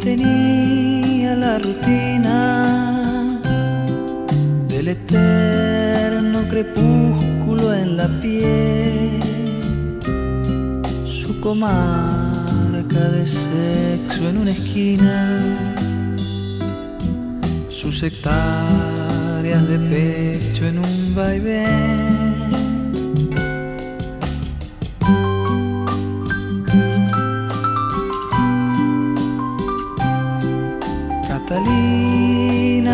tenía la rutina del eterno crepúsculo en la piel, su comarca de sexo en una esquina, sus hectáreas de pecho en un vaivén.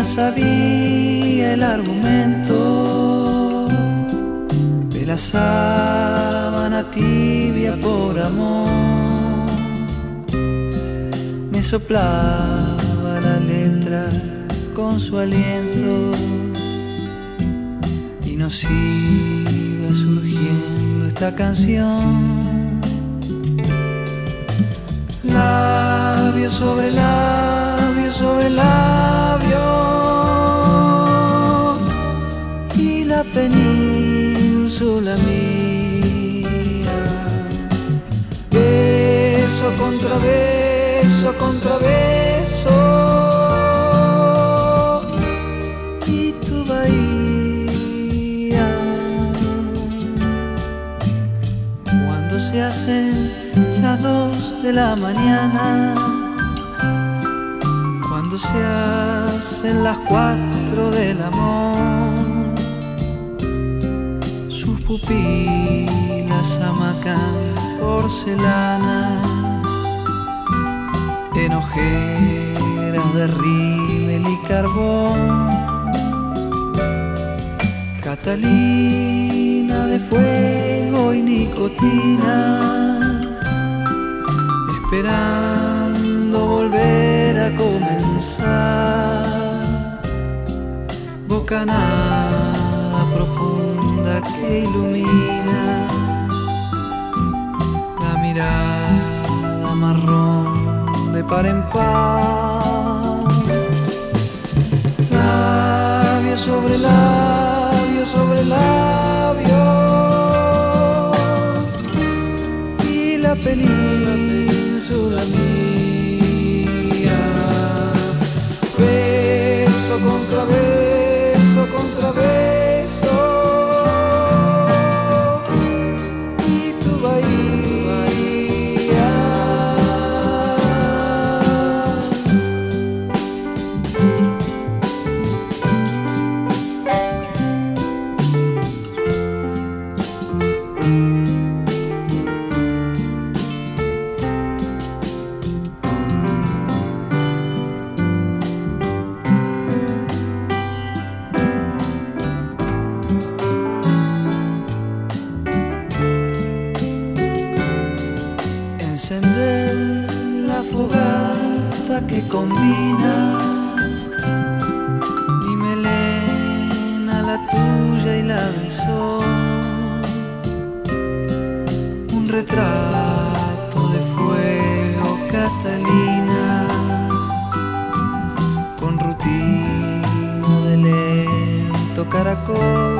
Sabía el argumento de la sábana tibia por amor. Me soplaba la letra con su aliento y nos iba surgiendo esta canción. Labio sobre labio sobre labio Beso contra beso contra beso y tu bahía. Cuando se hacen las dos de la mañana, cuando se hacen las cuatro del amor, sus pupilas amacan porcelana en ojeras de rímel y carbón. Catalina de fuego y nicotina esperando volver a comenzar. Bocanada profunda que ilumina la mirada marrón par en par. Labio sobre labio sobre labio y la península que combina mi melena, la tuya y la del sol. Un retrato de fuego, Catalina, con rutina de lento caracol.